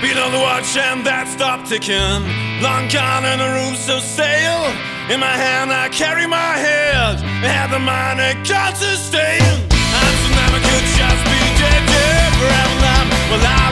Beat on the watch and that stopped ticking. Long gone and the room so stale. In my hand I carry my head. I had the mind that can't sustain. I'm so never could just be dead, dead forever. Now Well I?